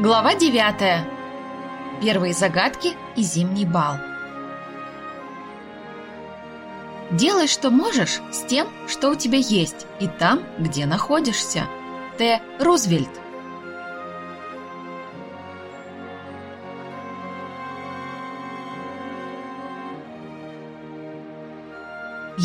Глава 9. Первые загадки и зимний бал. Делай, что можешь, с тем, что у тебя есть, и там, где находишься. Т. Рузвельт.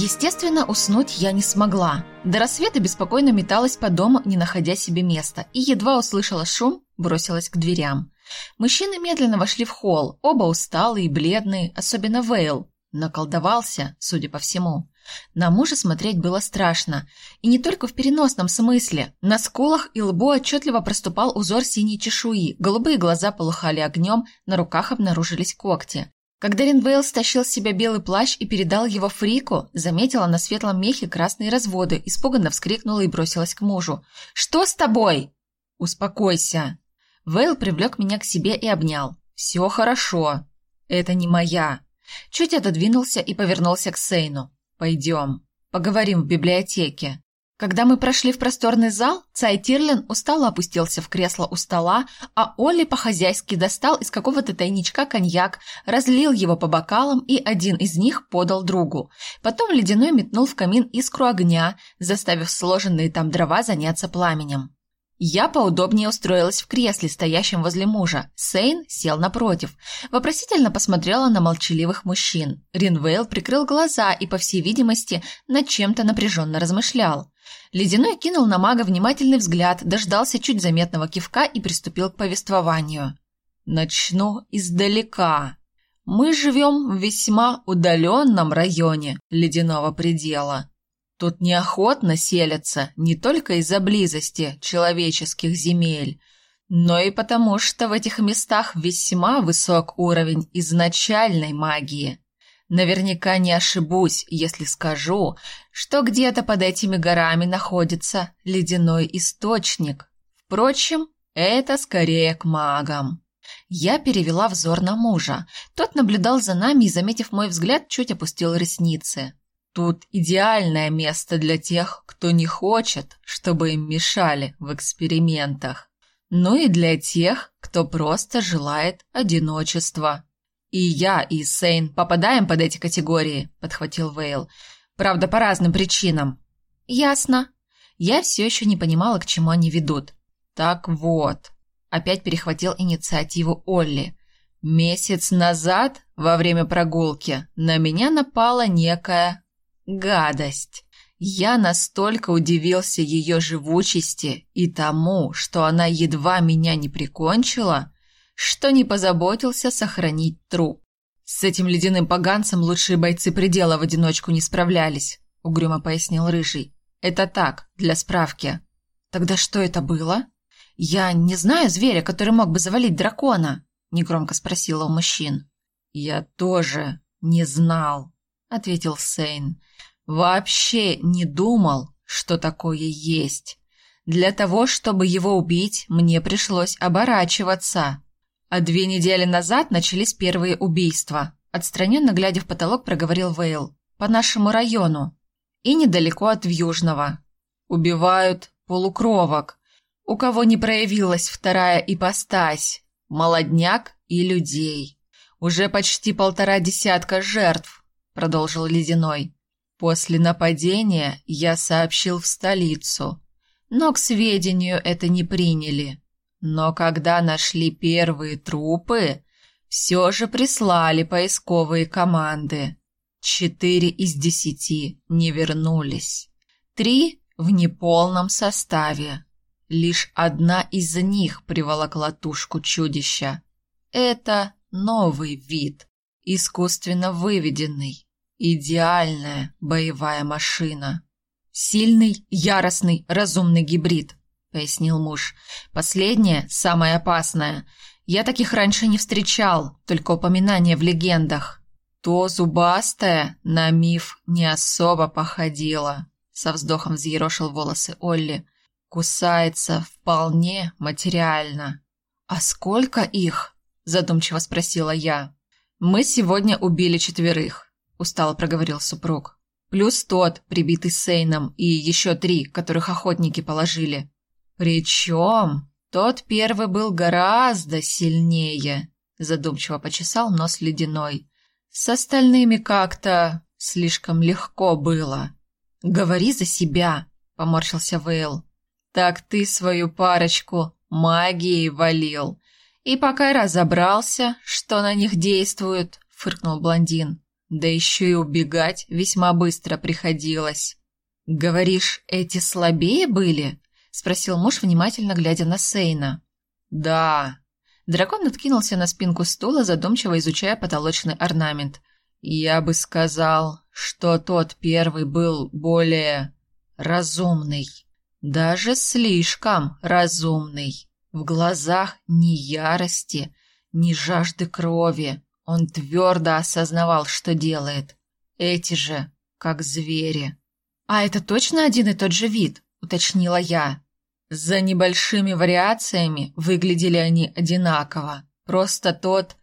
Естественно, уснуть я не смогла. До рассвета беспокойно металась по дому, не находя себе места, и едва услышала шум, бросилась к дверям. Мужчины медленно вошли в холл, оба усталые и бледные, особенно Вейл. Наколдовался, судя по всему. На мужа смотреть было страшно. И не только в переносном смысле. На скулах и лбу отчетливо проступал узор синей чешуи, голубые глаза полыхали огнем, на руках обнаружились когти. Когда Ринвейл стащил с себя белый плащ и передал его Фрику, заметила на светлом мехе красные разводы, испуганно вскрикнула и бросилась к мужу. «Что с тобой?» «Успокойся!» Вейл привлек меня к себе и обнял. «Все хорошо. Это не моя». Чуть отодвинулся и повернулся к Сейну. «Пойдем. Поговорим в библиотеке». Когда мы прошли в просторный зал, Цай Тирлин устало опустился в кресло у стола, а Олли по-хозяйски достал из какого-то тайничка коньяк, разлил его по бокалам и один из них подал другу. Потом Ледяной метнул в камин искру огня, заставив сложенные там дрова заняться пламенем. Я поудобнее устроилась в кресле, стоящем возле мужа. Сейн сел напротив. Вопросительно посмотрела на молчаливых мужчин. Ринвейл прикрыл глаза и, по всей видимости, над чем-то напряженно размышлял. Ледяной кинул на мага внимательный взгляд, дождался чуть заметного кивка и приступил к повествованию. «Начну издалека. Мы живем в весьма удаленном районе ледяного предела. Тут неохотно селятся не только из-за близости человеческих земель, но и потому, что в этих местах весьма высок уровень изначальной магии. Наверняка не ошибусь, если скажу, что где-то под этими горами находится ледяной источник. Впрочем, это скорее к магам. Я перевела взор на мужа. Тот наблюдал за нами и, заметив мой взгляд, чуть опустил ресницы. Тут идеальное место для тех, кто не хочет, чтобы им мешали в экспериментах. Ну и для тех, кто просто желает одиночества. И я, и Сейн попадаем под эти категории, подхватил Вейл. Правда, по разным причинам. Ясно. Я все еще не понимала, к чему они ведут. Так вот, опять перехватил инициативу Олли. Месяц назад, во время прогулки, на меня напала некая Гадость. Я настолько удивился ее живучести и тому, что она едва меня не прикончила, что не позаботился сохранить труп. С этим ледяным поганцем лучшие бойцы предела в одиночку не справлялись, угрюмо пояснил рыжий. Это так, для справки. Тогда что это было? Я не знаю зверя, который мог бы завалить дракона, негромко спросила у мужчин. Я тоже не знал, ответил Сейн. Вообще не думал, что такое есть. Для того, чтобы его убить, мне пришлось оборачиваться. А две недели назад начались первые убийства. Отстраненно глядя в потолок, проговорил Вейл. По нашему району. И недалеко от Южного. Убивают полукровок. У кого не проявилась вторая ипостась. Молодняк и людей. Уже почти полтора десятка жертв, продолжил Ледяной. После нападения я сообщил в столицу, но к сведению это не приняли. Но когда нашли первые трупы, все же прислали поисковые команды. Четыре из десяти не вернулись. Три в неполном составе. Лишь одна из них приволокла тушку чудища. Это новый вид, искусственно выведенный. Идеальная боевая машина. Сильный, яростный, разумный гибрид, пояснил муж. Последнее самое опасное. Я таких раньше не встречал, только упоминания в легендах. То зубастая на миф не особо походила. Со вздохом взъерошил волосы Олли. Кусается вполне материально. А сколько их? задумчиво спросила я. Мы сегодня убили четверых. – устало проговорил супруг. «Плюс тот, прибитый Сейном, и еще три, которых охотники положили». «Причем?» – Тот первый был гораздо сильнее, задумчиво почесал нос ледяной. С остальными как-то слишком легко было. Говори за себя, поморщился Вейл. Так ты свою парочку магией валил. И пока разобрался, что на них действует, фыркнул блондин. Да еще и убегать весьма быстро приходилось. Говоришь, эти слабее были? Спросил муж, внимательно глядя на Сейна. Да. Дракон откинулся на спинку стула, задумчиво изучая потолочный орнамент. Я бы сказал, что тот первый был более разумный. Даже слишком разумный. В глазах ни ярости, ни жажды крови. Он твердо осознавал, что делает. Эти же, как звери. «А это точно один и тот же вид?» — уточнила я. За небольшими вариациями выглядели они одинаково. Просто тот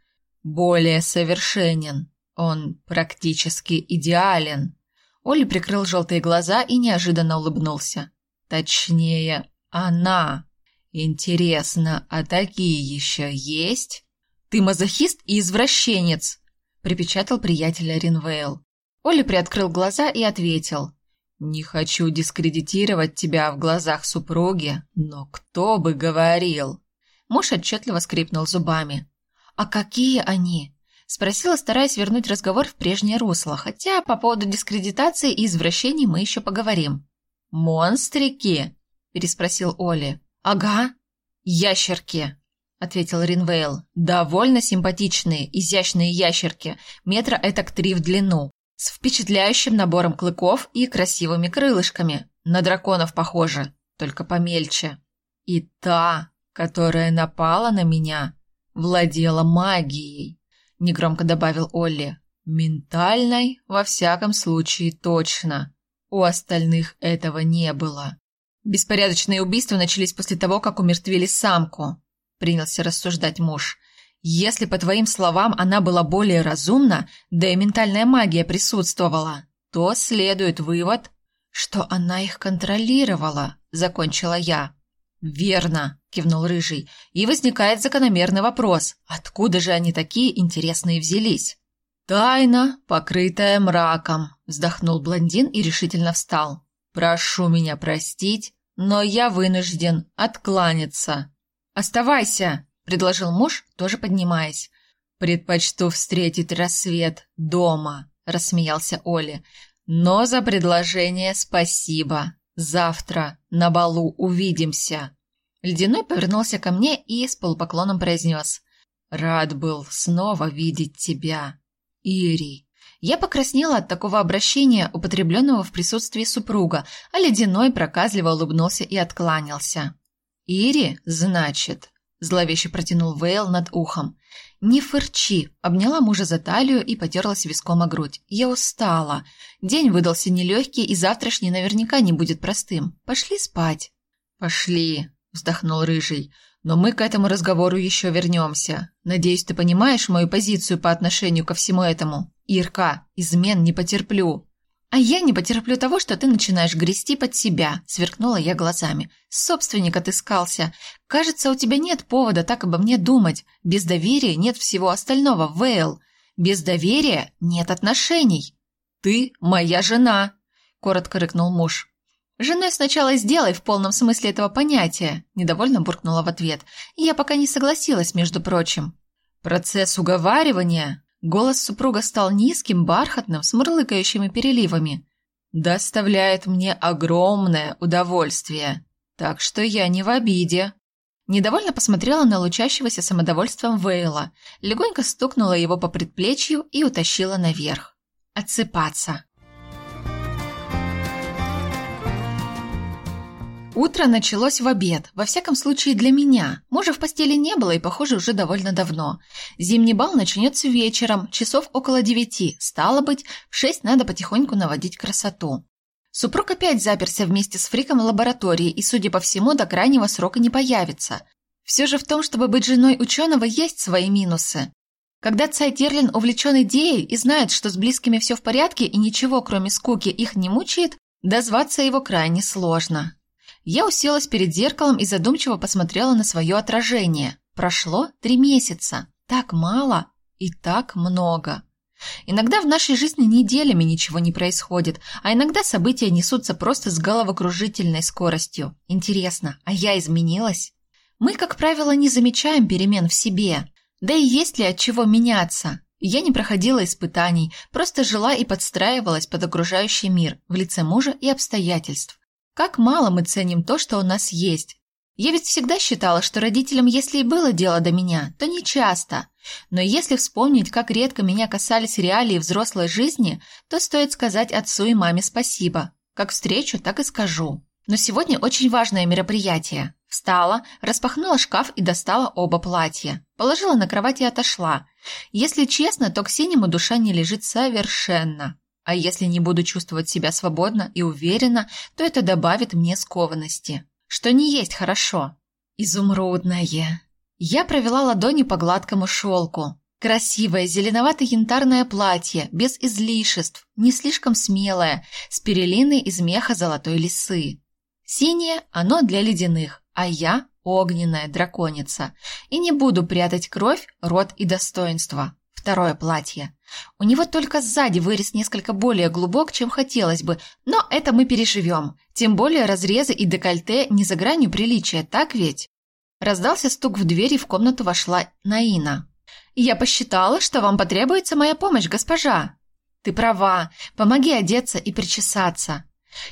более совершенен. Он практически идеален. Оля прикрыл желтые глаза и неожиданно улыбнулся. Точнее, она. Интересно, а такие еще есть? Ты мазохист и извращенец, припечатал приятеля Ринвейл. Оля приоткрыл глаза и ответил: не хочу дискредитировать тебя в глазах супруги, но кто бы говорил? Муж отчетливо скрипнул зубами. А какие они? Спросила, стараясь вернуть разговор в прежнее русло, хотя по поводу дискредитации и извращений мы еще поговорим. «Монстрики?» – переспросил Оли. «Ага, ящерки», – ответил Ринвейл. «Довольно симпатичные, изящные ящерки, метра этак три в длину с впечатляющим набором клыков и красивыми крылышками. На драконов похоже, только помельче. И та, которая напала на меня, владела магией, негромко добавил Олли. Ментальной, во всяком случае, точно. У остальных этого не было. Беспорядочные убийства начались после того, как умертвили самку, принялся рассуждать муж. Если, по твоим словам, она была более разумна, да и ментальная магия присутствовала, то следует вывод, что она их контролировала, закончила я. Верно, кивнул рыжий. И возникает закономерный вопрос: откуда же они такие интересные взялись? Тайна, покрытая мраком, вздохнул блондин и решительно встал. Прошу меня простить, но я вынужден откланяться. Оставайся, — предложил муж, тоже поднимаясь. «Предпочту встретить рассвет дома», — рассмеялся Оля. «Но за предложение спасибо. Завтра на балу увидимся». Ледяной повернулся ко мне и с полупоклоном произнес. «Рад был снова видеть тебя, Ири». Я покраснела от такого обращения, употребленного в присутствии супруга, а Ледяной проказливо улыбнулся и откланялся. «Ири, значит?» Зловеще протянул Вейл над ухом. «Не фырчи!» – обняла мужа за талию и потерлась виском о грудь. «Я устала. День выдался нелегкий, и завтрашний наверняка не будет простым. Пошли спать». «Пошли!» – вздохнул Рыжий. «Но мы к этому разговору еще вернемся. Надеюсь, ты понимаешь мою позицию по отношению ко всему этому. Ирка, измен не потерплю. «А я не потерплю того, что ты начинаешь грести под себя», — сверкнула я глазами. «Собственник отыскался. Кажется, у тебя нет повода так обо мне думать. Без доверия нет всего остального, Вейл. Без доверия нет отношений». «Ты моя жена», — коротко рыкнул муж. «Женой сначала сделай в полном смысле этого понятия», — недовольно буркнула в ответ. «Я пока не согласилась, между прочим». «Процесс уговаривания», Голос супруга стал низким, бархатным, с мурлыкающими переливами. «Доставляет мне огромное удовольствие, так что я не в обиде». Недовольно посмотрела на лучащегося самодовольством Вейла, легонько стукнула его по предплечью и утащила наверх. «Отсыпаться». Утро началось в обед, во всяком случае для меня. Мужа в постели не было и, похоже, уже довольно давно. Зимний бал начнется вечером, часов около девяти. Стало быть, в шесть надо потихоньку наводить красоту. Супруг опять заперся вместе с фриком в лаборатории и, судя по всему, до крайнего срока не появится. Все же в том, чтобы быть женой ученого, есть свои минусы. Когда Цай Терлин увлечен идеей и знает, что с близкими все в порядке и ничего, кроме скуки, их не мучает, дозваться его крайне сложно. Я уселась перед зеркалом и задумчиво посмотрела на свое отражение. Прошло три месяца. Так мало и так много. Иногда в нашей жизни неделями ничего не происходит, а иногда события несутся просто с головокружительной скоростью. Интересно, а я изменилась? Мы, как правило, не замечаем перемен в себе. Да и есть ли от чего меняться? Я не проходила испытаний, просто жила и подстраивалась под окружающий мир в лице мужа и обстоятельств. Как мало мы ценим то, что у нас есть. Я ведь всегда считала, что родителям, если и было дело до меня, то не часто. Но если вспомнить, как редко меня касались реалии взрослой жизни, то стоит сказать отцу и маме спасибо. Как встречу, так и скажу. Но сегодня очень важное мероприятие. Встала, распахнула шкаф и достала оба платья. Положила на кровать и отошла. Если честно, то к синему душа не лежит совершенно. А если не буду чувствовать себя свободно и уверенно, то это добавит мне скованности. Что не есть хорошо. Изумрудное. Я провела ладони по гладкому шелку. Красивое зеленовато-янтарное платье, без излишеств, не слишком смелое, с перелиной из меха золотой лисы. Синее – оно для ледяных, а я огненная драконица, и не буду прятать кровь, рот и достоинство. Второе платье. У него только сзади вырез несколько более глубок, чем хотелось бы, но это мы переживем. Тем более разрезы и декольте не за гранью приличия, так ведь? Раздался стук в дверь, и в комнату вошла Наина. «Я посчитала, что вам потребуется моя помощь, госпожа». «Ты права. Помоги одеться и причесаться».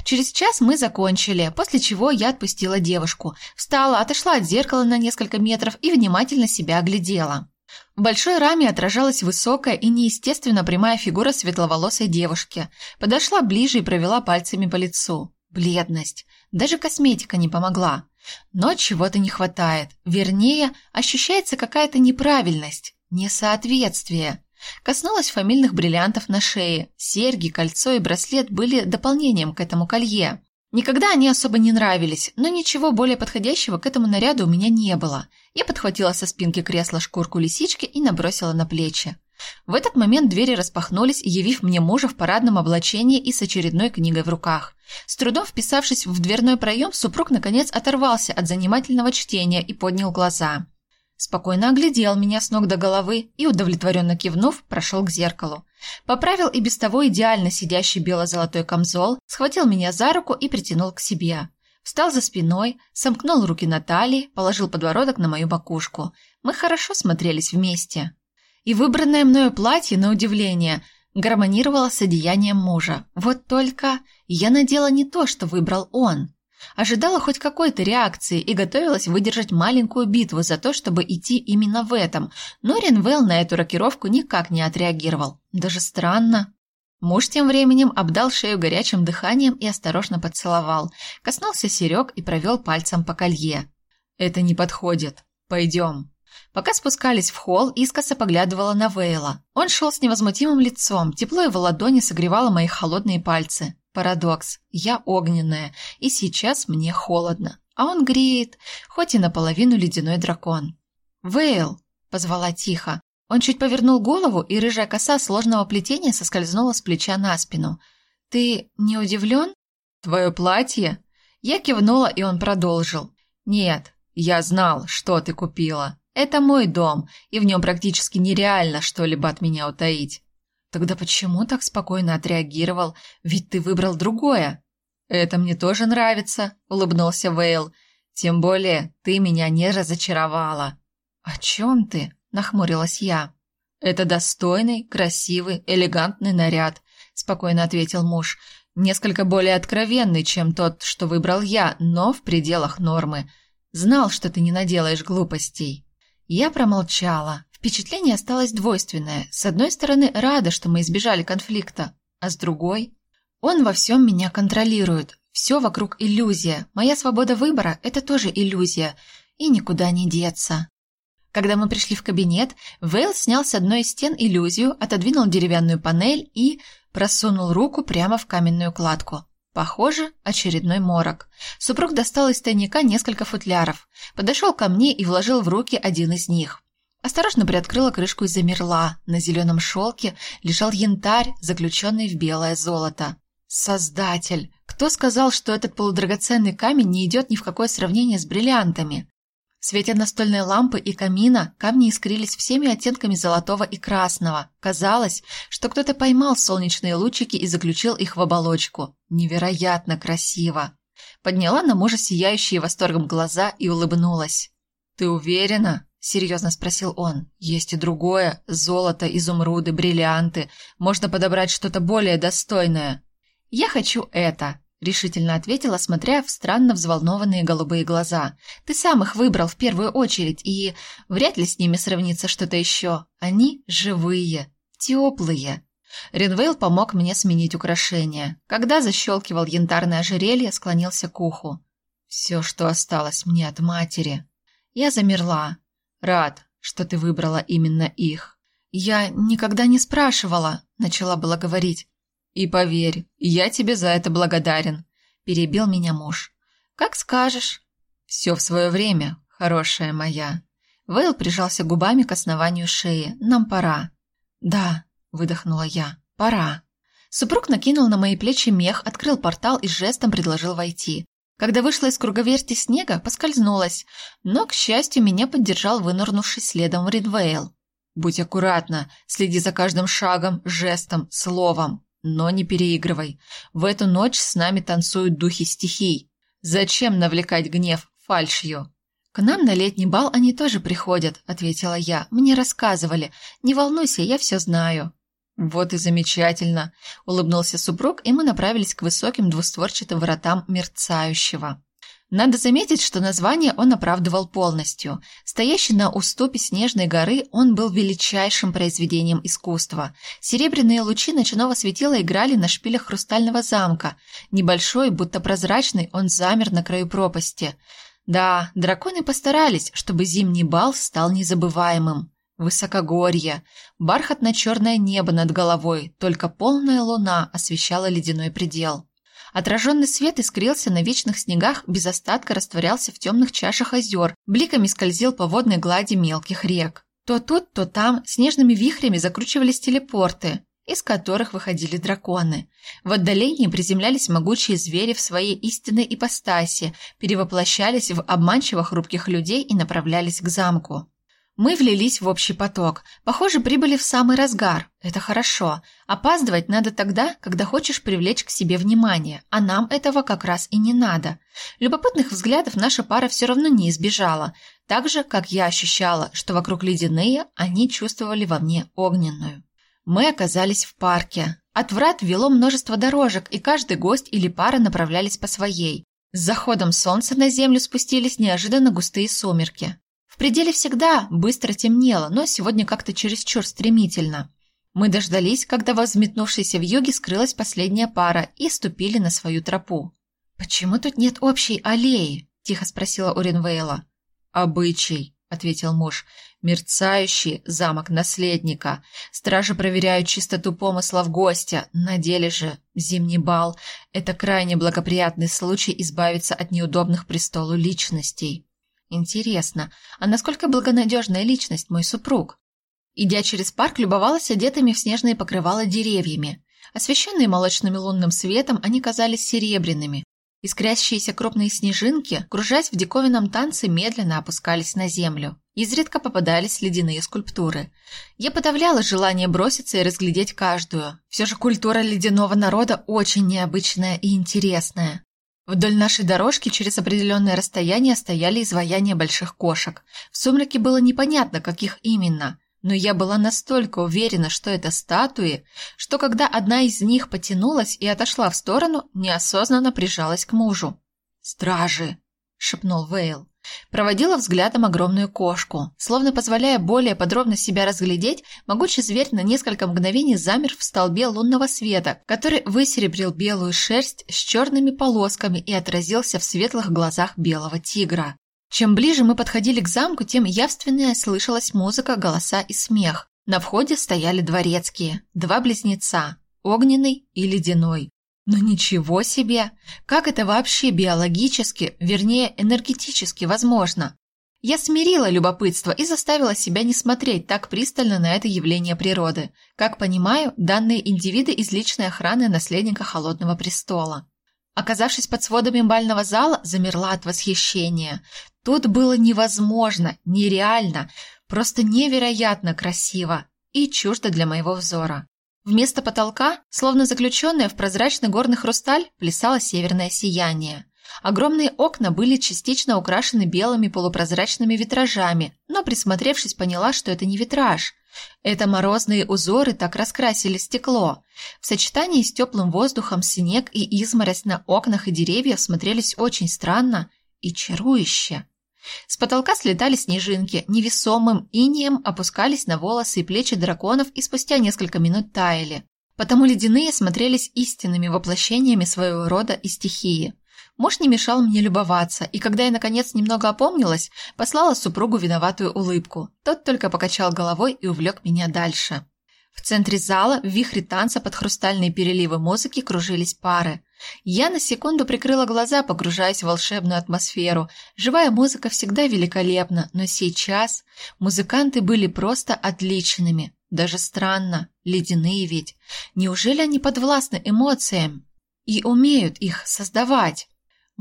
Через час мы закончили, после чего я отпустила девушку. Встала, отошла от зеркала на несколько метров и внимательно себя оглядела. В большой раме отражалась высокая и неестественно прямая фигура светловолосой девушки. Подошла ближе и провела пальцами по лицу. Бледность. Даже косметика не помогла. Но чего-то не хватает. Вернее, ощущается какая-то неправильность, несоответствие. Коснулась фамильных бриллиантов на шее. Серьги, кольцо и браслет были дополнением к этому колье. Никогда они особо не нравились, но ничего более подходящего к этому наряду у меня не было. Я подхватила со спинки кресла шкурку лисички и набросила на плечи. В этот момент двери распахнулись, явив мне мужа в парадном облачении и с очередной книгой в руках. С трудом вписавшись в дверной проем, супруг наконец оторвался от занимательного чтения и поднял глаза спокойно оглядел меня с ног до головы и, удовлетворенно кивнув, прошел к зеркалу. Поправил и без того идеально сидящий бело-золотой камзол, схватил меня за руку и притянул к себе. Встал за спиной, сомкнул руки на талии, положил подбородок на мою макушку. Мы хорошо смотрелись вместе. И выбранное мною платье, на удивление, гармонировало с одеянием мужа. Вот только я надела не то, что выбрал он. Ожидала хоть какой-то реакции и готовилась выдержать маленькую битву за то, чтобы идти именно в этом, но Ренвелл на эту рокировку никак не отреагировал. Даже странно. Муж тем временем обдал шею горячим дыханием и осторожно поцеловал. Коснулся Серег и провел пальцем по колье. «Это не подходит. Пойдем». Пока спускались в холл, искоса поглядывала на Вейла. Он шел с невозмутимым лицом, тепло его ладони согревало мои холодные пальцы. Парадокс. Я огненная, и сейчас мне холодно. А он греет, хоть и наполовину ледяной дракон. «Вейл!» – позвала тихо. Он чуть повернул голову, и рыжая коса сложного плетения соскользнула с плеча на спину. «Ты не удивлен?» «Твое платье?» Я кивнула, и он продолжил. «Нет, я знал, что ты купила. Это мой дом, и в нем практически нереально что-либо от меня утаить. Тогда почему так спокойно отреагировал? Ведь ты выбрал другое. Это мне тоже нравится, улыбнулся Вейл. Тем более ты меня не разочаровала. О чем ты? нахмурилась я. Это достойный, красивый, элегантный наряд, спокойно ответил муж. Несколько более откровенный, чем тот, что выбрал я, но в пределах нормы. Знал, что ты не наделаешь глупостей. Я промолчала. Впечатление осталось двойственное. С одной стороны, рада, что мы избежали конфликта, а с другой... Он во всем меня контролирует. Все вокруг иллюзия. Моя свобода выбора – это тоже иллюзия. И никуда не деться. Когда мы пришли в кабинет, Вейл снял с одной из стен иллюзию, отодвинул деревянную панель и просунул руку прямо в каменную кладку. Похоже, очередной морок. Супруг достал из тайника несколько футляров, подошел ко мне и вложил в руки один из них. Осторожно приоткрыла крышку и замерла. На зеленом шелке лежал янтарь, заключенный в белое золото. Создатель! Кто сказал, что этот полудрагоценный камень не идет ни в какое сравнение с бриллиантами? В свете настольной лампы и камина камни искрились всеми оттенками золотого и красного. Казалось, что кто-то поймал солнечные лучики и заключил их в оболочку. Невероятно красиво. Подняла на мужа сияющие восторгом глаза и улыбнулась. «Ты уверена?» – серьезно спросил он. «Есть и другое. Золото, изумруды, бриллианты. Можно подобрать что-то более достойное». «Я хочу это», — решительно ответила, смотря в странно взволнованные голубые глаза. «Ты сам их выбрал в первую очередь, и вряд ли с ними сравнится что-то еще. Они живые, теплые». Ринвейл помог мне сменить украшения. Когда защелкивал янтарное ожерелье, склонился к уху. «Все, что осталось мне от матери». Я замерла. «Рад, что ты выбрала именно их». «Я никогда не спрашивала», — начала было говорить. «И поверь, я тебе за это благодарен», – перебил меня муж. «Как скажешь». «Все в свое время, хорошая моя». Вейл прижался губами к основанию шеи. «Нам пора». «Да», – выдохнула я, – «пора». Супруг накинул на мои плечи мех, открыл портал и жестом предложил войти. Когда вышла из круговерти снега, поскользнулась, но, к счастью, меня поддержал вынырнувший следом Ридвейл. «Будь аккуратна, следи за каждым шагом, жестом, словом», но не переигрывай. В эту ночь с нами танцуют духи стихий. Зачем навлекать гнев фальшью? К нам на летний бал они тоже приходят, ответила я. Мне рассказывали. Не волнуйся, я все знаю. Вот и замечательно, улыбнулся супруг, и мы направились к высоким двустворчатым воротам мерцающего. Надо заметить, что название он оправдывал полностью. Стоящий на уступе снежной горы, он был величайшим произведением искусства. Серебряные лучи ночного светила играли на шпилях хрустального замка. Небольшой, будто прозрачный, он замер на краю пропасти. Да, драконы постарались, чтобы зимний бал стал незабываемым. Высокогорье, бархатно-черное небо над головой, только полная луна освещала ледяной предел. Отраженный свет искрился на вечных снегах, без остатка растворялся в темных чашах озер, бликами скользил по водной глади мелких рек. То тут, то там снежными вихрями закручивались телепорты, из которых выходили драконы. В отдалении приземлялись могучие звери в своей истинной ипостаси, перевоплощались в обманчиво хрупких людей и направлялись к замку. Мы влились в общий поток. Похоже, прибыли в самый разгар. Это хорошо. Опаздывать надо тогда, когда хочешь привлечь к себе внимание, а нам этого как раз и не надо. Любопытных взглядов наша пара все равно не избежала. Так же, как я ощущала, что вокруг ледяные, они чувствовали во мне огненную. Мы оказались в парке. От врат вело множество дорожек, и каждый гость или пара направлялись по своей. С заходом солнца на землю спустились неожиданно густые сумерки пределе всегда быстро темнело, но сегодня как-то чересчур стремительно. Мы дождались, когда возметнувшейся в юге скрылась последняя пара и ступили на свою тропу. «Почему тут нет общей аллеи?» – тихо спросила Уринвейла. «Обычай», – ответил муж. «Мерцающий замок наследника. Стражи проверяют чистоту помыслов гостя. На деле же зимний бал – это крайне благоприятный случай избавиться от неудобных престолу личностей». Интересно, а насколько благонадежная личность мой супруг? Идя через парк, любовалась одетыми в снежные покрывала деревьями. Освещенные молочным лунным светом, они казались серебряными. Искрящиеся крупные снежинки, кружась в диковинном танце, медленно опускались на землю. Изредка попадались ледяные скульптуры. Я подавляла желание броситься и разглядеть каждую. Все же культура ледяного народа очень необычная и интересная. Вдоль нашей дорожки через определенное расстояние стояли изваяния больших кошек. В сумраке было непонятно, каких именно, но я была настолько уверена, что это статуи, что когда одна из них потянулась и отошла в сторону, неосознанно прижалась к мужу. «Стражи!» – шепнул Вейл. Проводила взглядом огромную кошку. Словно позволяя более подробно себя разглядеть, могучий зверь на несколько мгновений замер в столбе лунного света, который высеребрил белую шерсть с черными полосками и отразился в светлых глазах белого тигра. Чем ближе мы подходили к замку, тем явственнее слышалась музыка, голоса и смех. На входе стояли дворецкие, два близнеца, огненный и ледяной. Но ничего себе! Как это вообще биологически, вернее, энергетически возможно? Я смирила любопытство и заставила себя не смотреть так пристально на это явление природы. Как понимаю, данные индивиды из личной охраны наследника Холодного престола. Оказавшись под сводами бального зала, замерла от восхищения. Тут было невозможно, нереально, просто невероятно красиво и чуждо для моего взора. Вместо потолка, словно заключенное в прозрачный горный хрусталь, плясало северное сияние. Огромные окна были частично украшены белыми полупрозрачными витражами, но присмотревшись, поняла, что это не витраж. Это морозные узоры так раскрасили стекло. В сочетании с теплым воздухом снег и изморозь на окнах и деревьях смотрелись очень странно и чарующе. С потолка слетали снежинки, невесомым инием опускались на волосы и плечи драконов и спустя несколько минут таяли. Потому ледяные смотрелись истинными воплощениями своего рода и стихии. Муж не мешал мне любоваться, и когда я, наконец, немного опомнилась, послала супругу виноватую улыбку. Тот только покачал головой и увлек меня дальше. В центре зала, в вихре танца под хрустальные переливы музыки, кружились пары. Я на секунду прикрыла глаза, погружаясь в волшебную атмосферу. Живая музыка всегда великолепна, но сейчас музыканты были просто отличными. Даже странно, ледяные ведь. Неужели они подвластны эмоциям и умеют их создавать?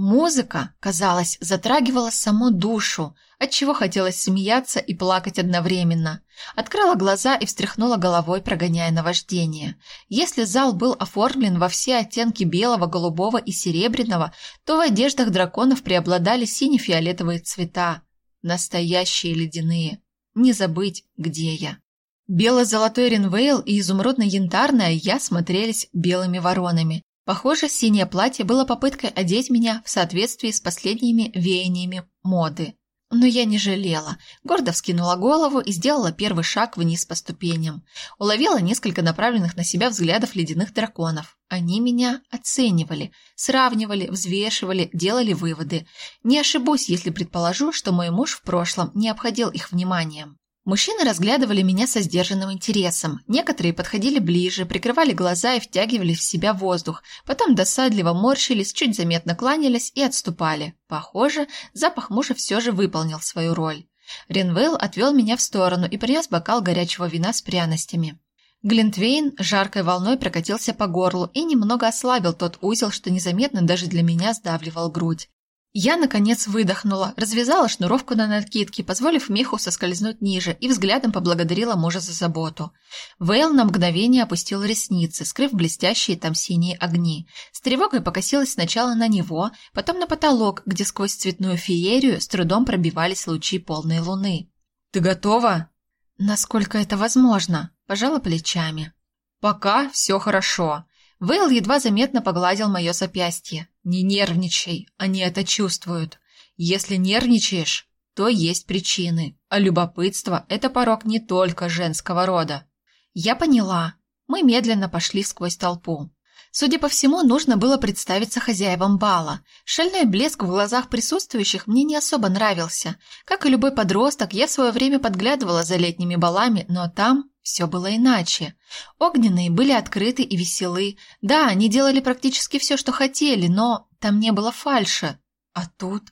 Музыка, казалось, затрагивала саму душу, отчего хотелось смеяться и плакать одновременно. Открыла глаза и встряхнула головой, прогоняя наваждение. Если зал был оформлен во все оттенки белого, голубого и серебряного, то в одеждах драконов преобладали сине-фиолетовые цвета. Настоящие ледяные. Не забыть, где я. Бело-золотой Ренвейл и изумрудно-янтарная я смотрелись белыми воронами. Похоже, синее платье было попыткой одеть меня в соответствии с последними веяниями моды. Но я не жалела. Гордо вскинула голову и сделала первый шаг вниз по ступеням. Уловила несколько направленных на себя взглядов ледяных драконов. Они меня оценивали, сравнивали, взвешивали, делали выводы. Не ошибусь, если предположу, что мой муж в прошлом не обходил их вниманием. Мужчины разглядывали меня со сдержанным интересом. Некоторые подходили ближе, прикрывали глаза и втягивали в себя воздух. Потом досадливо морщились, чуть заметно кланялись и отступали. Похоже, запах мужа все же выполнил свою роль. Ренвейл отвел меня в сторону и принес бокал горячего вина с пряностями. Глинтвейн жаркой волной прокатился по горлу и немного ослабил тот узел, что незаметно даже для меня сдавливал грудь. Я, наконец, выдохнула, развязала шнуровку на накидке, позволив меху соскользнуть ниже, и взглядом поблагодарила мужа за заботу. Вейл на мгновение опустил ресницы, скрыв блестящие там синие огни. С тревогой покосилась сначала на него, потом на потолок, где сквозь цветную феерию с трудом пробивались лучи полной луны. «Ты готова?» «Насколько это возможно?» – пожала плечами. «Пока все хорошо». Вейл едва заметно погладил мое запястье. Не нервничай, они это чувствуют. Если нервничаешь, то есть причины, а любопытство – это порог не только женского рода. Я поняла. Мы медленно пошли сквозь толпу. Судя по всему, нужно было представиться хозяевам бала. Шальной блеск в глазах присутствующих мне не особо нравился. Как и любой подросток, я в свое время подглядывала за летними балами, но там все было иначе. Огненные были открыты и веселы. Да, они делали практически все, что хотели, но там не было фальши. А тут...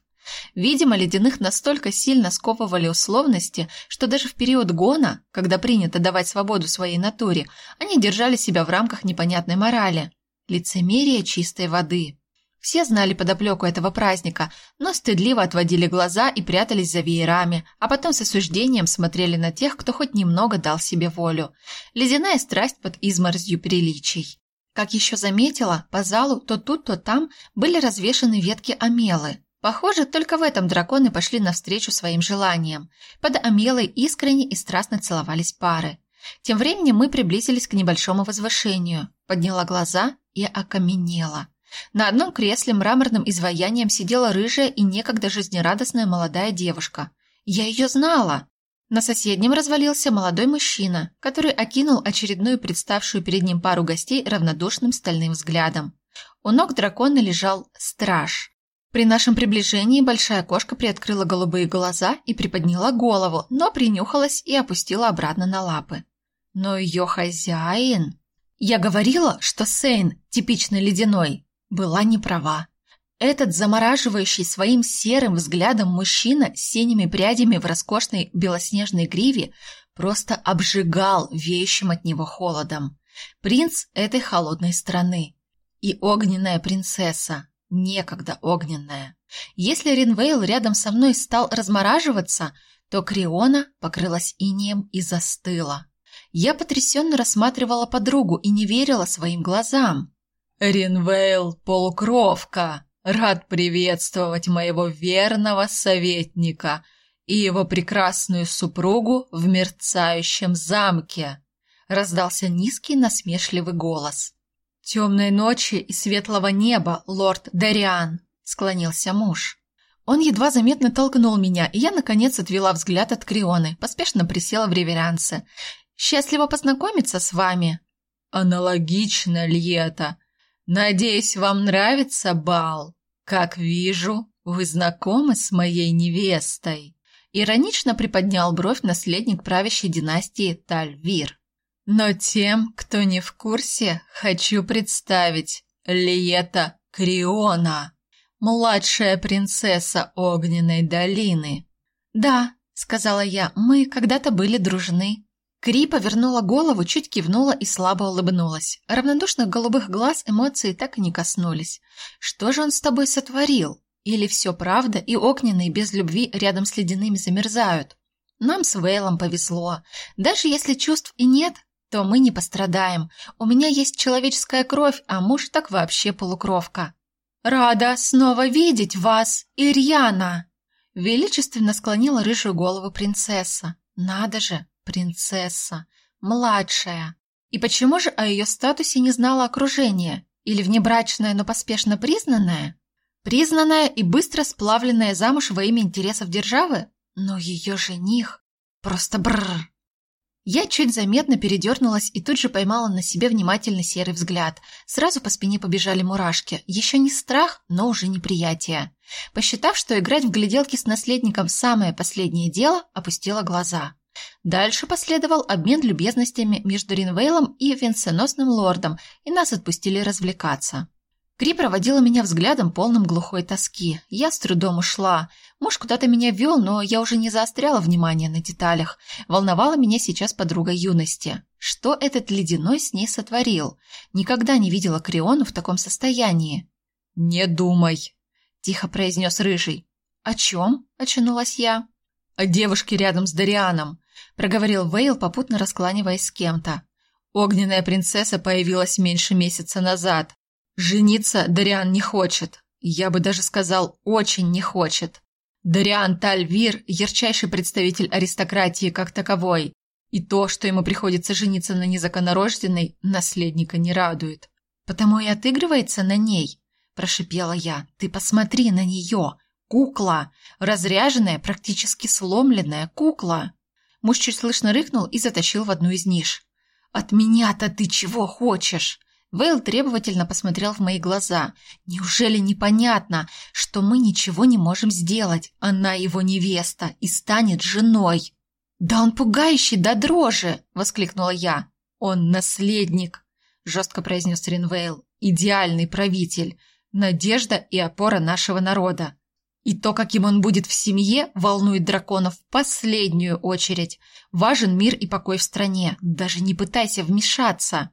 Видимо, ледяных настолько сильно сковывали условности, что даже в период гона, когда принято давать свободу своей натуре, они держали себя в рамках непонятной морали. Лицемерие чистой воды. Все знали подоплеку этого праздника, но стыдливо отводили глаза и прятались за веерами, а потом с осуждением смотрели на тех, кто хоть немного дал себе волю. Ледяная страсть под изморозью приличий. Как еще заметила, по залу то тут, то там были развешаны ветки амелы. Похоже, только в этом драконы пошли навстречу своим желаниям. Под амелой искренне и страстно целовались пары. Тем временем мы приблизились к небольшому возвышению. Подняла глаза и окаменела. На одном кресле мраморным изваянием сидела рыжая и некогда жизнерадостная молодая девушка. Я ее знала. На соседнем развалился молодой мужчина, который окинул очередную представшую перед ним пару гостей равнодушным стальным взглядом. У ног дракона лежал страж. При нашем приближении большая кошка приоткрыла голубые глаза и приподняла голову, но принюхалась и опустила обратно на лапы. Но ее хозяин... Я говорила, что Сейн типичный ледяной, была не права. Этот замораживающий своим серым взглядом мужчина с синими прядями в роскошной белоснежной гриве просто обжигал веющим от него холодом. Принц этой холодной страны. И огненная принцесса, некогда огненная. Если Ринвейл рядом со мной стал размораживаться, то Криона покрылась инеем и застыла. Я потрясенно рассматривала подругу и не верила своим глазам. «Ринвейл, полукровка!» Рад приветствовать моего верного советника и его прекрасную супругу в мерцающем замке!» Раздался низкий насмешливый голос. «Темной ночи и светлого неба, лорд Дариан!» Склонился муж. Он едва заметно толкнул меня, и я, наконец, отвела взгляд от Крионы, поспешно присела в реверансе. «Счастливо познакомиться с вами!» «Аналогично ли? Надеюсь, вам нравится бал?» «Как вижу, вы знакомы с моей невестой», — иронично приподнял бровь наследник правящей династии Тальвир. «Но тем, кто не в курсе, хочу представить Лиета Криона, младшая принцесса Огненной долины». «Да», — сказала я, — «мы когда-то были дружны». Кри повернула голову, чуть кивнула и слабо улыбнулась. Равнодушных голубых глаз эмоции так и не коснулись. «Что же он с тобой сотворил? Или все правда, и огненные без любви рядом с ледяными замерзают? Нам с Вейлом повезло. Даже если чувств и нет, то мы не пострадаем. У меня есть человеческая кровь, а муж так вообще полукровка». «Рада снова видеть вас, Ирьяна!» Величественно склонила рыжую голову принцесса. «Надо же, Принцесса. Младшая. И почему же о ее статусе не знало окружение? Или внебрачная, но поспешно признанная? Признанная и быстро сплавленная замуж во имя интересов державы? Но ее жених... Просто бррр. Я чуть заметно передернулась и тут же поймала на себе внимательный серый взгляд. Сразу по спине побежали мурашки. Еще не страх, но уже неприятие. Посчитав, что играть в гляделки с наследником самое последнее дело, опустила глаза. Дальше последовал обмен любезностями между Ринвейлом и венценосным лордом, и нас отпустили развлекаться. Кри проводила меня взглядом, полным глухой тоски. Я с трудом ушла. Муж куда-то меня вел, но я уже не заостряла внимание на деталях. Волновала меня сейчас подруга юности. Что этот ледяной с ней сотворил? Никогда не видела Криону в таком состоянии. «Не думай», — тихо произнес Рыжий. «О чем?» — очнулась я. «О девушке рядом с Дарианом проговорил Вейл, попутно раскланиваясь с кем-то. Огненная принцесса появилась меньше месяца назад. Жениться Дариан не хочет. Я бы даже сказал, очень не хочет. Дариан Тальвир – ярчайший представитель аристократии как таковой. И то, что ему приходится жениться на незаконнорожденной, наследника не радует. «Потому и отыгрывается на ней», – прошипела я. «Ты посмотри на нее! Кукла! Разряженная, практически сломленная кукла!» Муж чуть слышно рыкнул и затащил в одну из ниш. «От меня-то ты чего хочешь?» Вейл требовательно посмотрел в мои глаза. «Неужели непонятно, что мы ничего не можем сделать? Она его невеста и станет женой!» «Да он пугающий до дрожи!» — воскликнула я. «Он наследник!» — жестко произнес Ринвейл. «Идеальный правитель, надежда и опора нашего народа. И то, каким он будет в семье, волнует драконов в последнюю очередь. Важен мир и покой в стране. Даже не пытайся вмешаться.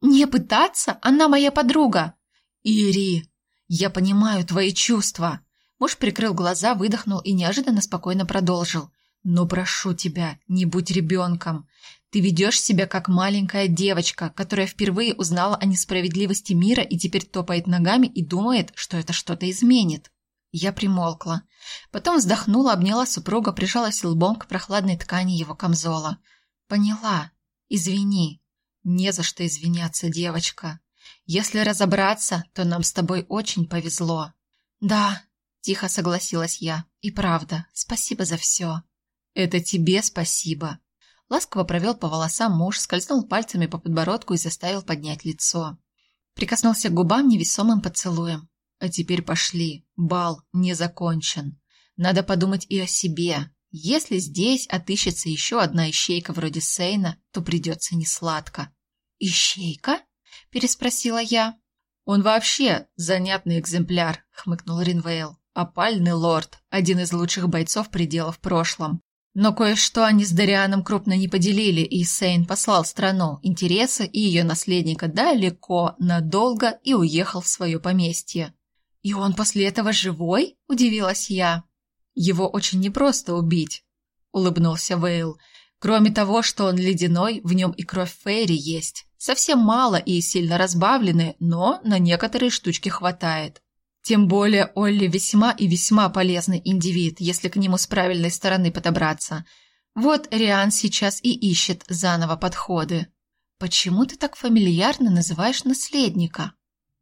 Не пытаться? Она моя подруга. Ири, я понимаю твои чувства. Муж прикрыл глаза, выдохнул и неожиданно спокойно продолжил. Но прошу тебя, не будь ребенком. Ты ведешь себя как маленькая девочка, которая впервые узнала о несправедливости мира и теперь топает ногами и думает, что это что-то изменит. Я примолкла. Потом вздохнула, обняла супруга, прижалась лбом к прохладной ткани его камзола. «Поняла. Извини». «Не за что извиняться, девочка. Если разобраться, то нам с тобой очень повезло». «Да», — тихо согласилась я. «И правда, спасибо за все». «Это тебе спасибо». Ласково провел по волосам муж, скользнул пальцами по подбородку и заставил поднять лицо. Прикоснулся к губам невесомым поцелуем. А теперь пошли. Бал не закончен. Надо подумать и о себе. Если здесь отыщется еще одна ищейка вроде Сейна, то придется несладко. «Ищейка?» – переспросила я. «Он вообще занятный экземпляр», — хмыкнул Ринвейл. «Опальный лорд, один из лучших бойцов предела в прошлом. Но кое-что они с Дарианом крупно не поделили, и Сейн послал страну, интересы и ее наследника далеко, надолго и уехал в свое поместье. «И он после этого живой?» – удивилась я. «Его очень непросто убить», – улыбнулся Вейл. «Кроме того, что он ледяной, в нем и кровь Фейри есть. Совсем мало и сильно разбавлены, но на некоторые штучки хватает. Тем более Олли весьма и весьма полезный индивид, если к нему с правильной стороны подобраться. Вот Риан сейчас и ищет заново подходы. Почему ты так фамильярно называешь наследника?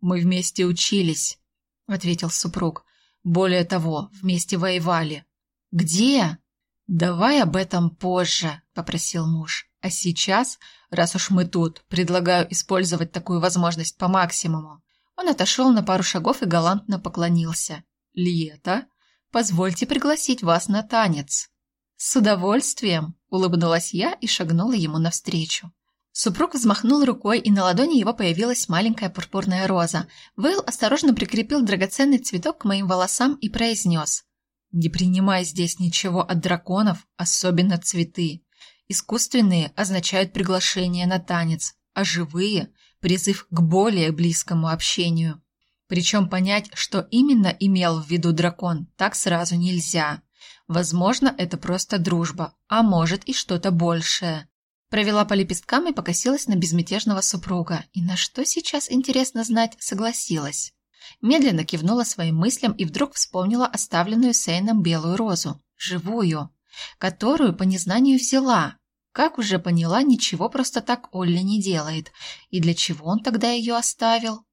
Мы вместе учились, ответил супруг. Более того, вместе воевали. Где? Давай об этом позже, попросил муж. А сейчас, раз уж мы тут, предлагаю использовать такую возможность по максимуму. Он отошел на пару шагов и галантно поклонился. «Лиета, позвольте пригласить вас на танец». «С удовольствием!» – улыбнулась я и шагнула ему навстречу. Супруг взмахнул рукой, и на ладони его появилась маленькая пурпурная роза. Вейл осторожно прикрепил драгоценный цветок к моим волосам и произнес. «Не принимай здесь ничего от драконов, особенно цветы. Искусственные означают приглашение на танец, а живые призыв к более близкому общению. Причем понять, что именно имел в виду дракон, так сразу нельзя. Возможно, это просто дружба, а может и что-то большее. Провела по лепесткам и покосилась на безмятежного супруга. И на что сейчас, интересно знать, согласилась. Медленно кивнула своим мыслям и вдруг вспомнила оставленную Сейном белую розу, живую, которую по незнанию взяла, как уже поняла, ничего просто так Олли не делает. И для чего он тогда ее оставил?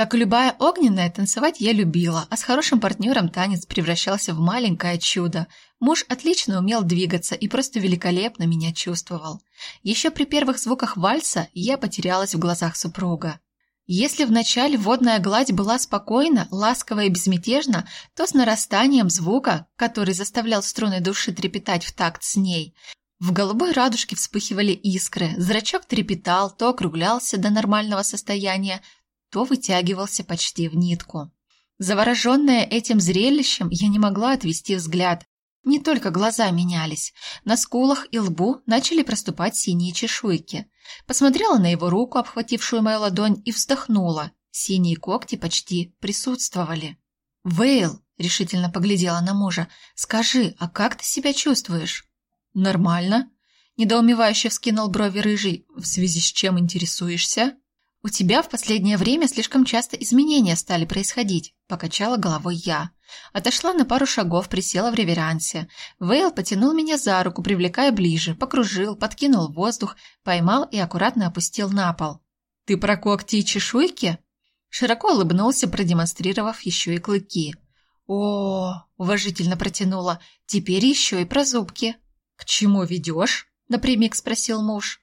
Как любая огненная, танцевать я любила, а с хорошим партнером танец превращался в маленькое чудо. Муж отлично умел двигаться и просто великолепно меня чувствовал. Еще при первых звуках вальса я потерялась в глазах супруга. Если вначале водная гладь была спокойна, ласковая и безмятежна, то с нарастанием звука, который заставлял струны души трепетать в такт с ней, в голубой радужке вспыхивали искры, зрачок трепетал, то округлялся до нормального состояния, то вытягивался почти в нитку. Завороженная этим зрелищем, я не могла отвести взгляд. Не только глаза менялись. На скулах и лбу начали проступать синие чешуйки. Посмотрела на его руку, обхватившую мою ладонь, и вздохнула. Синие когти почти присутствовали. «Вейл!» — решительно поглядела на мужа. «Скажи, а как ты себя чувствуешь?» «Нормально», – недоумевающе вскинул брови рыжий. «В связи с чем интересуешься?» «У тебя в последнее время слишком часто изменения стали происходить», – покачала головой я. Отошла на пару шагов, присела в реверансе. Вейл потянул меня за руку, привлекая ближе, покружил, подкинул воздух, поймал и аккуратно опустил на пол. «Ты про когти и чешуйки?» Широко улыбнулся, продемонстрировав еще и клыки. «О, — уважительно протянула, — теперь еще и про зубки». «К чему ведешь?» – напрямик спросил муж.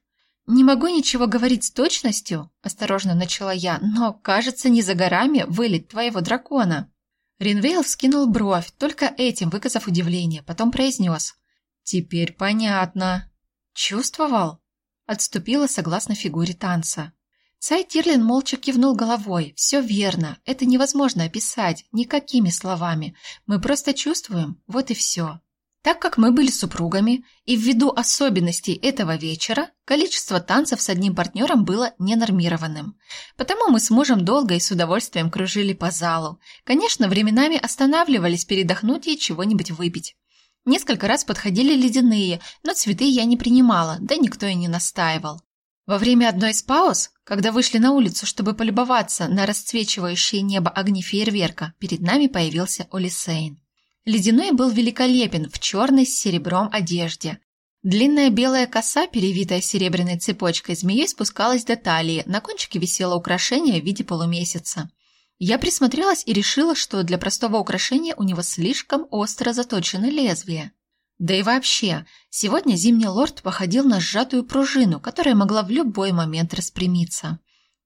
«Не могу ничего говорить с точностью», – осторожно начала я, «но, кажется, не за горами вылет твоего дракона». Ринвейл вскинул бровь, только этим выказав удивление, потом произнес. «Теперь понятно». «Чувствовал?» Отступила согласно фигуре танца. Цай Тирлин молча кивнул головой. «Все верно. Это невозможно описать никакими словами. Мы просто чувствуем. Вот и все». Так как мы были супругами, и ввиду особенностей этого вечера, количество танцев с одним партнером было ненормированным. Потому мы с мужем долго и с удовольствием кружили по залу. Конечно, временами останавливались передохнуть и чего-нибудь выпить. Несколько раз подходили ледяные, но цветы я не принимала, да никто и не настаивал. Во время одной из пауз, когда вышли на улицу, чтобы полюбоваться на расцвечивающее небо огни фейерверка, перед нами появился Олисейн. Ледяной был великолепен в черной с серебром одежде. Длинная белая коса, перевитая серебряной цепочкой, змеей спускалась до талии, на кончике висело украшение в виде полумесяца. Я присмотрелась и решила, что для простого украшения у него слишком остро заточено лезвие. Да и вообще, сегодня зимний лорд походил на сжатую пружину, которая могла в любой момент распрямиться.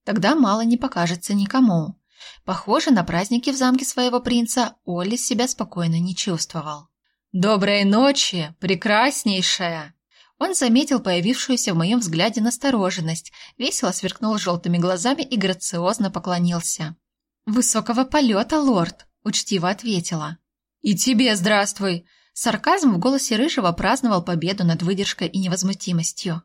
Тогда мало не покажется никому. Похоже, на празднике в замке своего принца Олли себя спокойно не чувствовал. «Доброй ночи, прекраснейшая!» Он заметил появившуюся в моем взгляде настороженность, весело сверкнул желтыми глазами и грациозно поклонился. «Высокого полета, лорд», — учтиво ответила. «И тебе здравствуй!» Сарказм в голосе Рыжего праздновал победу над выдержкой и невозмутимостью.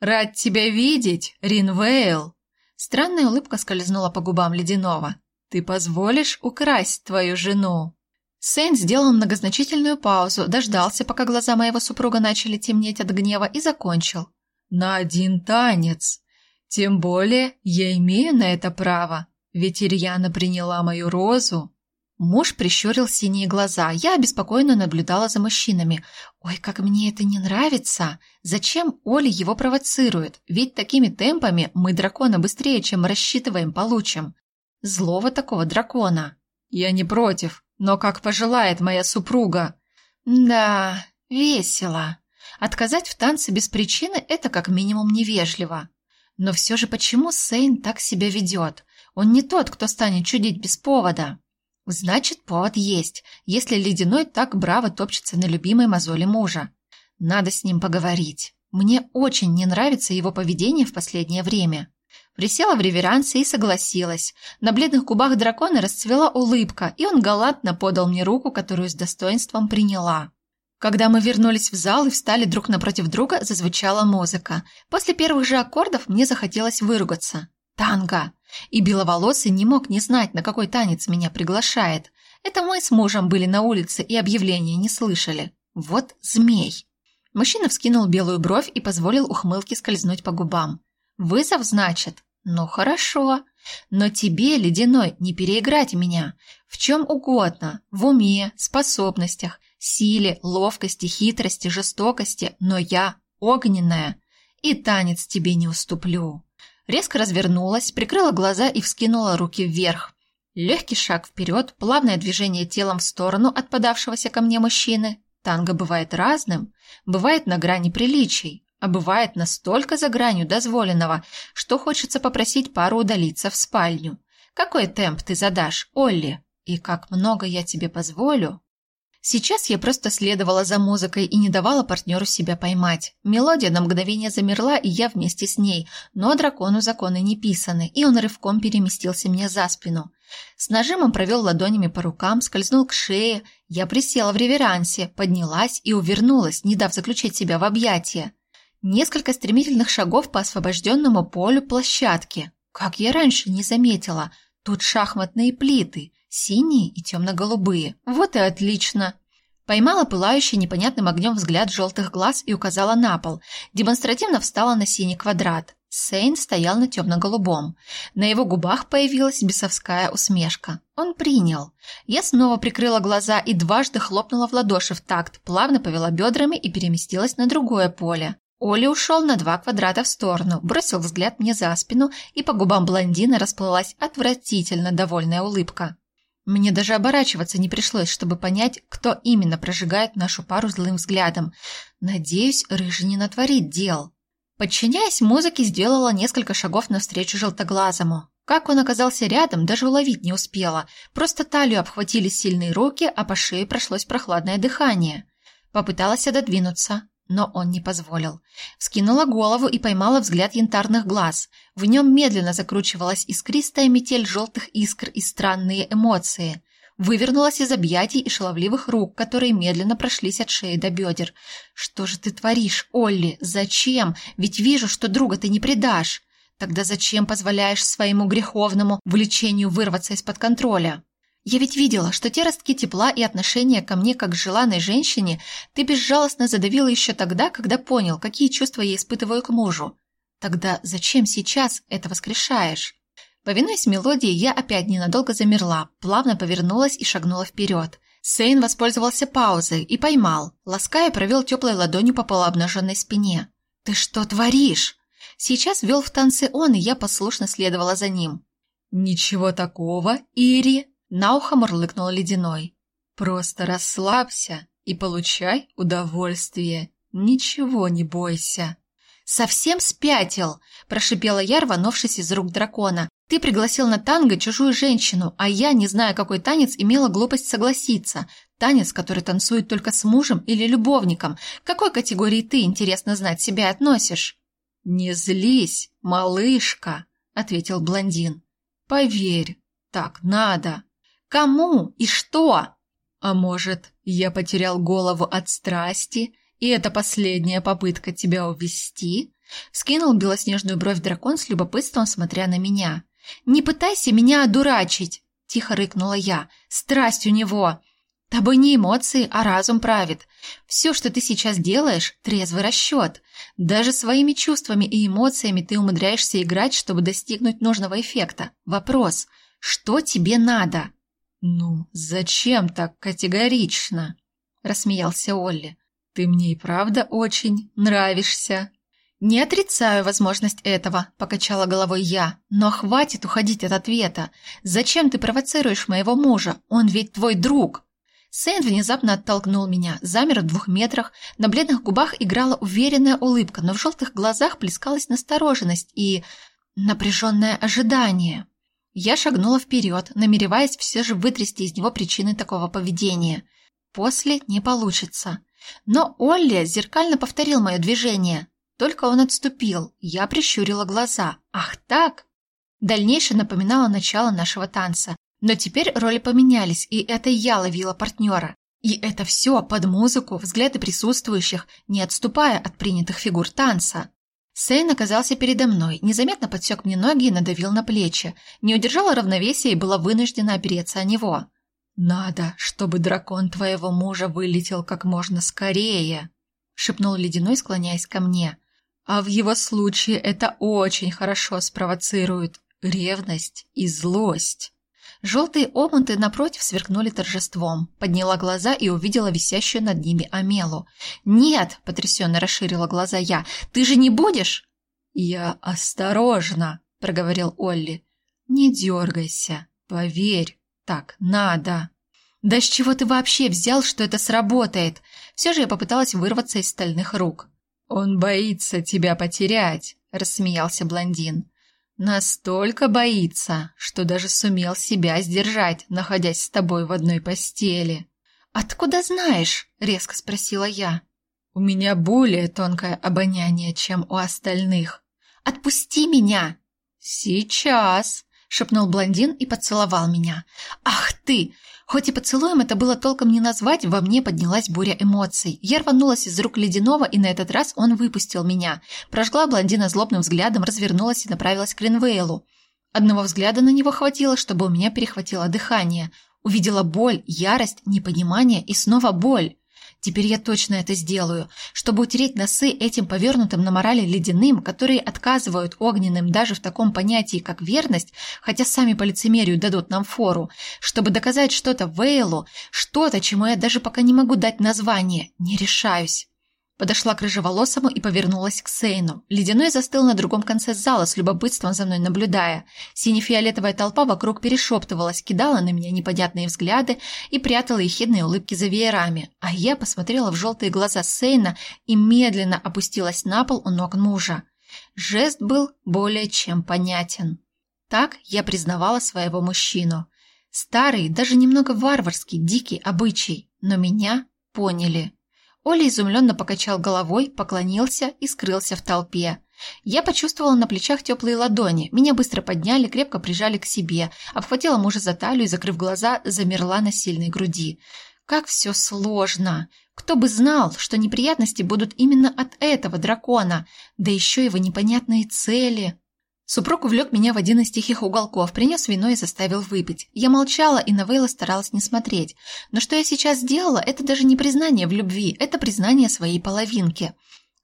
«Рад тебя видеть, Ринвейл!» Странная улыбка скользнула по губам Ледяного. «Ты позволишь украсть твою жену?» Сейн сделал многозначительную паузу, дождался, пока глаза моего супруга начали темнеть от гнева, и закончил. «На один танец. Тем более я имею на это право, ведь Ирьяна приняла мою розу». Муж прищурил синие глаза. Я обеспокоенно наблюдала за мужчинами. «Ой, как мне это не нравится! Зачем Оля его провоцирует? Ведь такими темпами мы дракона быстрее, чем рассчитываем, получим. Злого такого дракона!» «Я не против», но как пожелает моя супруга. Да, весело. Отказать в танце без причины – это как минимум невежливо. Но все же почему Сейн так себя ведет? Он не тот, кто станет чудить без повода. Значит, повод есть, если Ледяной так браво топчется на любимой мозоли мужа. Надо с ним поговорить. Мне очень не нравится его поведение в последнее время. Присела в реверансе и согласилась. На бледных губах дракона расцвела улыбка, и он галантно подал мне руку, которую с достоинством приняла. Когда мы вернулись в зал и встали друг напротив друга, зазвучала музыка. После первых же аккордов мне захотелось выругаться. Танго! И беловолосый не мог не знать, на какой танец меня приглашает. Это мы с мужем были на улице и объявления не слышали. Вот змей! Мужчина вскинул белую бровь и позволил ухмылке скользнуть по губам. Вызов, значит? Ну хорошо. Но тебе, ледяной, не переиграть меня. В чем угодно. В уме, способностях, силе, ловкости, хитрости, жестокости. Но я огненная. И танец тебе не уступлю. Резко развернулась, прикрыла глаза и вскинула руки вверх. Легкий шаг вперед, плавное движение телом в сторону от подавшегося ко мне мужчины. Танго бывает разным, бывает на грани приличий а бывает настолько за гранью дозволенного, что хочется попросить пару удалиться в спальню. Какой темп ты задашь, Олли? И как много я тебе позволю? Сейчас я просто следовала за музыкой и не давала партнеру себя поймать. Мелодия на мгновение замерла, и я вместе с ней, но дракону законы не писаны, и он рывком переместился мне за спину. С нажимом провел ладонями по рукам, скользнул к шее. Я присела в реверансе, поднялась и увернулась, не дав заключить себя в объятия. Несколько стремительных шагов по освобожденному полю площадки. Как я раньше не заметила, тут шахматные плиты, синие и темно-голубые. Вот и отлично. Поймала пылающий непонятным огнем взгляд желтых глаз и указала на пол. Демонстративно встала на синий квадрат. Сейн стоял на темно-голубом. На его губах появилась бесовская усмешка. Он принял. Я снова прикрыла глаза и дважды хлопнула в ладоши в такт, плавно повела бедрами и переместилась на другое поле. Оля ушел на два квадрата в сторону, бросил взгляд мне за спину, и по губам блондина расплылась отвратительно довольная улыбка. Мне даже оборачиваться не пришлось, чтобы понять, кто именно прожигает нашу пару злым взглядом. Надеюсь, Рыжий не натворит дел. Подчиняясь музыке, сделала несколько шагов навстречу желтоглазому. Как он оказался рядом, даже уловить не успела. Просто талию обхватили сильные руки, а по шее прошлось прохладное дыхание. Попыталась отодвинуться, но он не позволил. Вскинула голову и поймала взгляд янтарных глаз. В нем медленно закручивалась искристая метель желтых искр и странные эмоции. Вывернулась из объятий и шаловливых рук, которые медленно прошлись от шеи до бедер. «Что же ты творишь, Олли? Зачем? Ведь вижу, что друга ты не предашь. Тогда зачем позволяешь своему греховному влечению вырваться из-под контроля?» Я ведь видела, что те ростки тепла и отношения ко мне как к желанной женщине ты безжалостно задавила еще тогда, когда понял, какие чувства я испытываю к мужу. Тогда зачем сейчас это воскрешаешь? Повинуясь мелодии, я опять ненадолго замерла, плавно повернулась и шагнула вперед. Сейн воспользовался паузой и поймал, лаская провел теплой ладонью по полуобнаженной спине. «Ты что творишь?» Сейчас вел в танце он, и я послушно следовала за ним. «Ничего такого, Ири!» На ухо мурлыкнул ледяной. «Просто расслабься и получай удовольствие. Ничего не бойся». «Совсем спятил!» – прошипела я, рванувшись из рук дракона. «Ты пригласил на танго чужую женщину, а я, не зная, какой танец, имела глупость согласиться. Танец, который танцует только с мужем или любовником. К какой категории ты, интересно знать, себя относишь?» «Не злись, малышка», – ответил блондин. «Поверь, Так надо. Кому и что? А может, я потерял голову от страсти, и это последняя попытка тебя увести? Скинул белоснежную бровь дракон с любопытством, смотря на меня. «Не пытайся меня одурачить!» – тихо рыкнула я. «Страсть у него! Тобой не эмоции, а разум правит. Все, что ты сейчас делаешь – трезвый расчет. Даже своими чувствами и эмоциями ты умудряешься играть, чтобы достигнуть нужного эффекта. Вопрос – что тебе надо?» «Ну, зачем так категорично?» – рассмеялся Олли. «Ты мне и правда очень нравишься». «Не отрицаю возможность этого», – покачала головой я. «Но хватит уходить от ответа. Зачем ты провоцируешь моего мужа? Он ведь твой друг». Сейн внезапно оттолкнул меня, замер в двух метрах, на бледных губах играла уверенная улыбка, но в желтых глазах плескалась настороженность и напряженное ожидание. Я шагнула вперед, намереваясь все же вытрясти из него причины такого поведения. После не получится. Но Олли зеркально повторил мое движение. Только он отступил, я прищурила глаза. Ах так? Дальнейшее напоминало начало нашего танца. Но теперь роли поменялись, и это я ловила партнера. И это все под музыку, взгляды присутствующих, не отступая от принятых фигур танца. Сейн оказался передо мной, незаметно подсек мне ноги и надавил на плечи. Не удержала равновесия и была вынуждена опереться о него. «Надо, чтобы дракон твоего мужа вылетел как можно скорее», — шепнул Ледяной, склоняясь ко мне. А в его случае это очень хорошо спровоцирует ревность и злость. Желтые омуты напротив сверкнули торжеством. Подняла глаза и увидела висящую над ними Амелу. «Нет!» – потрясенно расширила глаза я. «Ты же не будешь?» «Я осторожно!» – проговорил Олли. «Не дергайся. Поверь, так надо!» «Да с чего ты вообще взял, что это сработает?» Все же я попыталась вырваться из стальных рук. «Он боится тебя потерять», — рассмеялся блондин. «Настолько боится, что даже сумел себя сдержать, находясь с тобой в одной постели». «Откуда знаешь?» — резко спросила я. «У меня более тонкое обоняние, чем у остальных». «Отпусти меня!» «Сейчас!» — шепнул блондин и поцеловал меня. «Ах ты! Хоть и поцелуем это было толком не назвать, во мне поднялась буря эмоций. Я рванулась из рук ледяного, и на этот раз он выпустил меня. Прожгла блондина злобным взглядом, развернулась и направилась к Ринвейлу. Одного взгляда на него хватило, чтобы у меня перехватило дыхание. Увидела боль, ярость, непонимание и снова боль. Теперь я точно это сделаю, чтобы утереть носы этим повернутым на морали ледяным, которые отказывают огненным даже в таком понятии, как верность, хотя сами по лицемерию дадут нам фору, чтобы доказать что-то Вейлу, что-то, чему я даже пока не могу дать название, не решаюсь. Подошла к рыжеволосому и повернулась к Сейну. Ледяной застыл на другом конце зала, с любопытством за мной наблюдая. Сине-фиолетовая толпа вокруг перешептывалась, кидала на меня непонятные взгляды и прятала ехидные улыбки за веерами. А я посмотрела в желтые глаза Сейна и медленно опустилась на пол у ног мужа. Жест был более чем понятен. Так я признавала своего мужчину. Старый, даже немного варварский, дикий обычай, но меня поняли. Оля изумленно покачал головой, поклонился и скрылся в толпе. Я почувствовала на плечах теплые ладони. Меня быстро подняли, крепко прижали к себе. Обхватила мужа за талию и, закрыв глаза, замерла на сильной груди. Как все сложно! Кто бы знал, что неприятности будут именно от этого дракона, да еще его непонятные цели. Супруг увлек меня в один из тихих уголков, принес вино и заставил выпить. Я молчала и на Вейла старалась не смотреть. Но что я сейчас сделала, это даже не признание в любви, это признание своей половинки.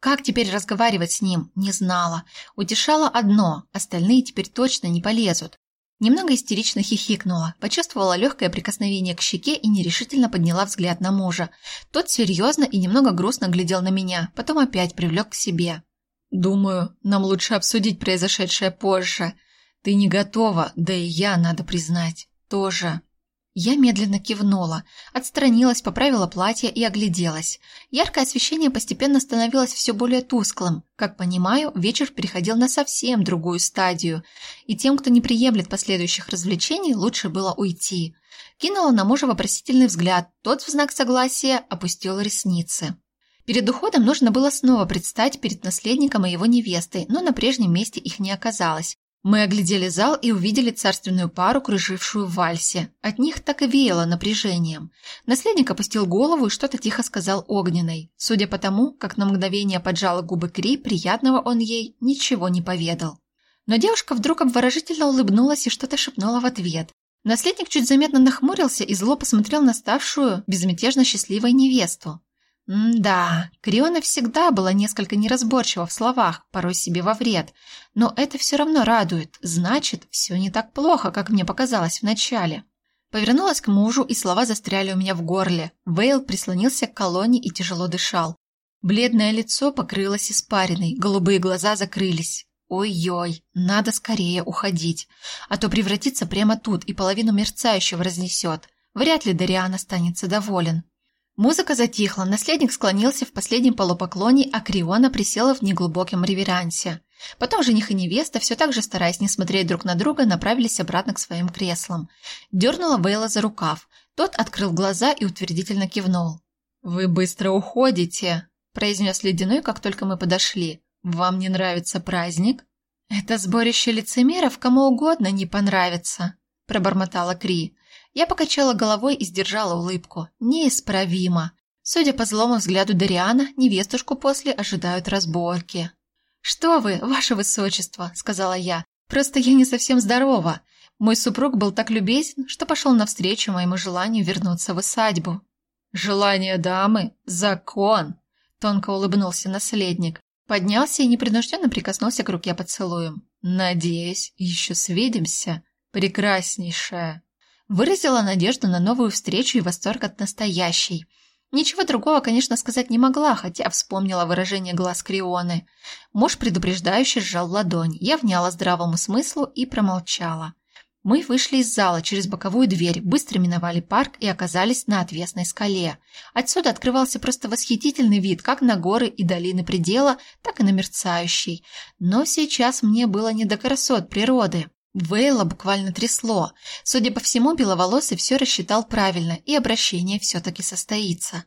Как теперь разговаривать с ним, не знала. Утешала одно, остальные теперь точно не полезут. Немного истерично хихикнула, почувствовала легкое прикосновение к щеке и нерешительно подняла взгляд на мужа. Тот серьезно и немного грустно глядел на меня, потом опять привлек к себе. Думаю, нам лучше обсудить произошедшее позже. Ты не готова, да и я, надо признать, тоже. Я медленно кивнула, отстранилась, поправила платье и огляделась. Яркое освещение постепенно становилось все более тусклым. Как понимаю, вечер переходил на совсем другую стадию, и тем, кто не приемлет последующих развлечений, лучше было уйти. Кинула на мужа вопросительный взгляд, тот в знак согласия опустил ресницы. Перед уходом нужно было снова предстать перед наследником и его невестой, но на прежнем месте их не оказалось. Мы оглядели зал и увидели царственную пару, кружившую в вальсе. От них так и веяло напряжением. Наследник опустил голову и что-то тихо сказал Огненной. Судя по тому, как на мгновение поджала губы Кри, приятного он ей ничего не поведал. Но девушка вдруг обворожительно улыбнулась и что-то шепнула в ответ. Наследник чуть заметно нахмурился и зло посмотрел на ставшую безмятежно счастливой невесту. М-да, Криона всегда была несколько неразборчива в словах, порой себе во вред, но это все равно радует, значит, все не так плохо, как мне показалось вначале. Повернулась к мужу, и слова застряли у меня в горле. Вейл прислонился к колонне и тяжело дышал. Бледное лицо покрылось испариной, голубые глаза закрылись. Ой-ой, надо скорее уходить, а то превратится прямо тут и половину мерцающего разнесет. Вряд ли Дариан останется доволен. Музыка затихла, наследник склонился в последнем полупоклоне, а Криона присела в неглубоком реверансе. Потом жених и невеста, все так же стараясь не смотреть друг на друга, направились обратно к своим креслам. Дернула Вейла за рукав. Тот открыл глаза и утвердительно кивнул. «Вы быстро уходите», – произнес Ледяной, как только мы подошли. «Вам не нравится праздник?» «Это сборище лицемеров кому угодно не понравится», – пробормотала Кри. Я покачала головой и сдержала улыбку. Неисправимо. Судя по злому взгляду Дариана, невестушку после ожидают разборки. «Что вы, ваше высочество», — сказала я. «Просто я не совсем здорова. Мой супруг был так любезен, что пошел навстречу моему желанию вернуться в усадьбу». «Желание дамы — закон», — тонко улыбнулся наследник. Поднялся и непринужденно прикоснулся к руке поцелуем. «Надеюсь, еще свидимся, прекраснейшая» выразила надежду на новую встречу и восторг от настоящей. Ничего другого, конечно, сказать не могла, хотя вспомнила выражение глаз Крионы. Муж предупреждающе сжал ладонь. Я вняла здравому смыслу и промолчала. Мы вышли из зала через боковую дверь, быстро миновали парк и оказались на отвесной скале. Отсюда открывался просто восхитительный вид как на горы и долины предела, так и на мерцающий. Но сейчас мне было не до красот природы. Вейла буквально трясло. Судя по всему, Беловолосый все рассчитал правильно, и обращение все-таки состоится.